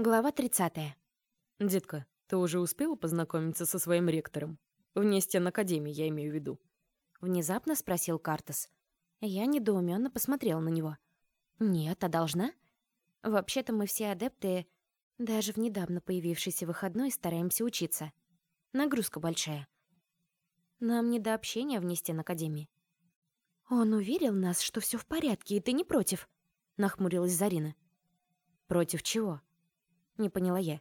Глава 30. «Детка, ты уже успела познакомиться со своим ректором? Вне стен Академии, я имею в виду». Внезапно спросил Картас. Я недоуменно посмотрела на него. «Нет, а должна? Вообще-то мы все адепты, даже в недавно появившийся выходной стараемся учиться. Нагрузка большая. Нам не до общения вне стен Академии». «Он уверил нас, что все в порядке, и ты не против?» — нахмурилась Зарина. «Против чего?» Не поняла я.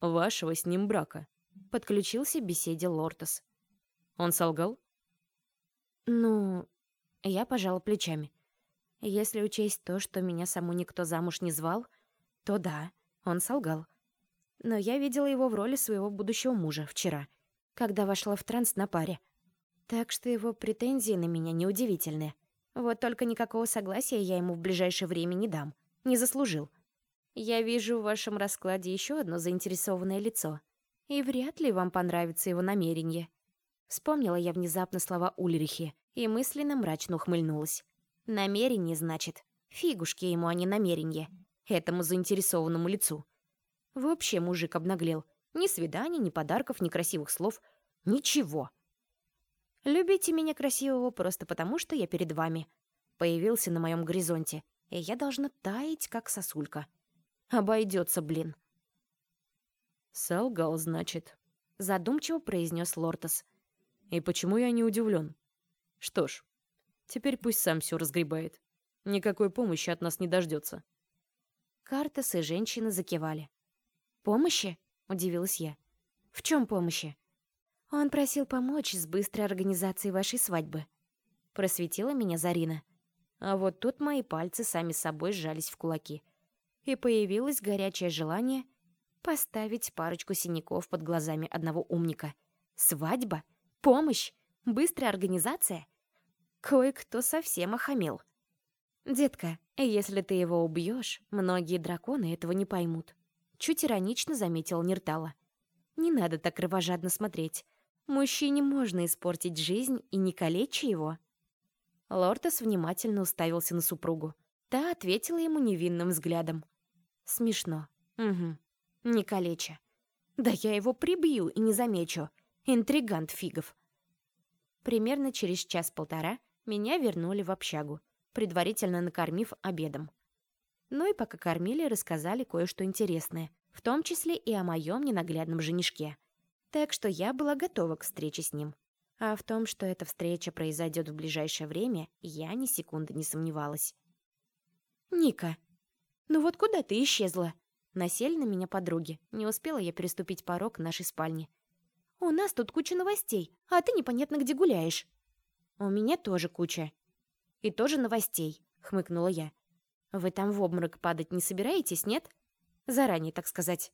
«Вашего с ним брака», — подключился к беседе Лортос. «Он солгал?» «Ну...» Я пожала плечами. Если учесть то, что меня саму никто замуж не звал, то да, он солгал. Но я видела его в роли своего будущего мужа вчера, когда вошла в транс на паре. Так что его претензии на меня неудивительны. Вот только никакого согласия я ему в ближайшее время не дам. Не заслужил. Я вижу в вашем раскладе еще одно заинтересованное лицо. И вряд ли вам понравится его намерение. Вспомнила я внезапно слова Ульрихи и мысленно мрачно ухмыльнулась. Намерение, значит. Фигушки ему, а не намерение. Этому заинтересованному лицу. Вообще мужик обнаглел. Ни свиданий, ни подарков, ни красивых слов. Ничего. Любите меня красивого просто потому, что я перед вами. Появился на моем горизонте, и я должна таять, как сосулька. Обойдется, блин. «Солгал, значит», — задумчиво произнес Лортос. «И почему я не удивлен? Что ж, теперь пусть сам все разгребает. Никакой помощи от нас не дождется». Картас и женщины закивали. «Помощи?» — удивилась я. «В чем помощи?» «Он просил помочь с быстрой организацией вашей свадьбы», — просветила меня Зарина. А вот тут мои пальцы сами собой сжались в кулаки — и появилось горячее желание поставить парочку синяков под глазами одного умника. Свадьба? Помощь? Быстрая организация? Кое-кто совсем охамел. «Детка, если ты его убьешь, многие драконы этого не поймут», — чуть иронично заметил Нертала. «Не надо так кровожадно смотреть. Мужчине можно испортить жизнь и не калечь его». Лортес внимательно уставился на супругу. Та ответила ему невинным взглядом. Смешно. Угу. Не калеча. Да я его прибью и не замечу. Интригант фигов. Примерно через час-полтора меня вернули в общагу, предварительно накормив обедом. Ну и пока кормили, рассказали кое-что интересное, в том числе и о моем ненаглядном женишке. Так что я была готова к встрече с ним. А в том, что эта встреча произойдет в ближайшее время, я ни секунды не сомневалась. «Ника, «Ну вот куда ты исчезла?» Насели на меня подруги. Не успела я переступить порог нашей спальни. «У нас тут куча новостей, а ты непонятно где гуляешь». «У меня тоже куча». «И тоже новостей», — хмыкнула я. «Вы там в обморок падать не собираетесь, нет?» «Заранее, так сказать».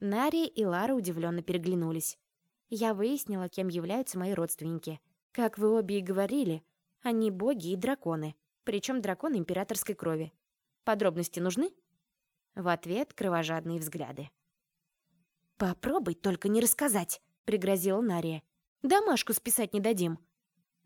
Нария и Лара удивленно переглянулись. Я выяснила, кем являются мои родственники. Как вы обе и говорили, они боги и драконы, причем драконы императорской крови. Подробности нужны?» В ответ кровожадные взгляды. «Попробуй только не рассказать», — пригрозила Нария. «Домашку списать не дадим».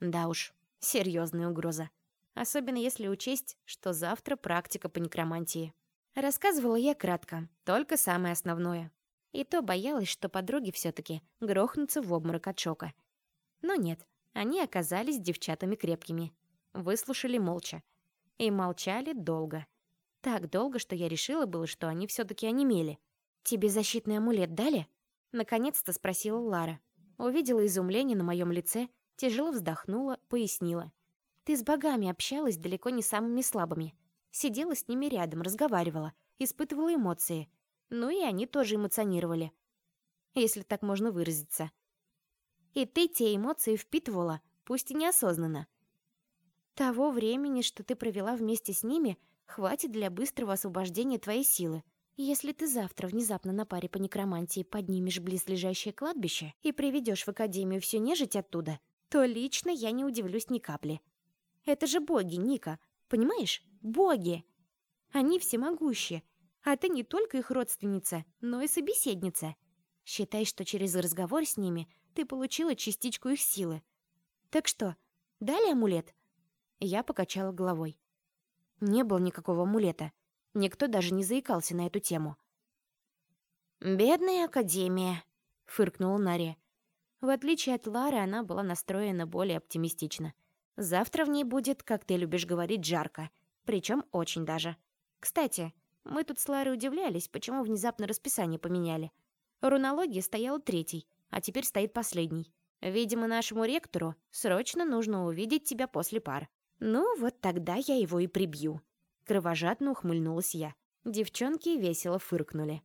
Да уж, серьезная угроза. Особенно если учесть, что завтра практика по некромантии. Рассказывала я кратко, только самое основное. И то боялась, что подруги все таки грохнутся в обморок от шока. Но нет, они оказались девчатами крепкими. Выслушали молча. И молчали долго. Так долго, что я решила было, что они все таки онемели. «Тебе защитный амулет дали?» Наконец-то спросила Лара. Увидела изумление на моем лице, тяжело вздохнула, пояснила. «Ты с богами общалась далеко не самыми слабыми. Сидела с ними рядом, разговаривала, испытывала эмоции. Ну и они тоже эмоционировали. Если так можно выразиться. И ты те эмоции впитывала, пусть и неосознанно. Того времени, что ты провела вместе с ними, хватит для быстрого освобождения твоей силы. Если ты завтра внезапно на паре по некромантии поднимешь близлежащее кладбище и приведешь в академию всю нежить оттуда, то лично я не удивлюсь ни капли. Это же боги, Ника, понимаешь? Боги! Они всемогущие, а ты не только их родственница, но и собеседница. Считай, что через разговор с ними ты получила частичку их силы. Так что, дали амулет?» Я покачала головой. Не было никакого амулета. Никто даже не заикался на эту тему. «Бедная Академия», — фыркнула Нария. В отличие от Лары, она была настроена более оптимистично. «Завтра в ней будет, как ты любишь говорить, жарко. Причем очень даже. Кстати, мы тут с Ларой удивлялись, почему внезапно расписание поменяли. Рунология стояла третий, а теперь стоит последний. Видимо, нашему ректору срочно нужно увидеть тебя после пар. Ну, вот тогда я его и прибью. Кровожадно ухмыльнулась я. Девчонки весело фыркнули.